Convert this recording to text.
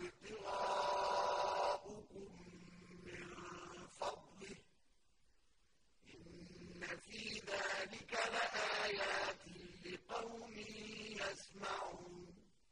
do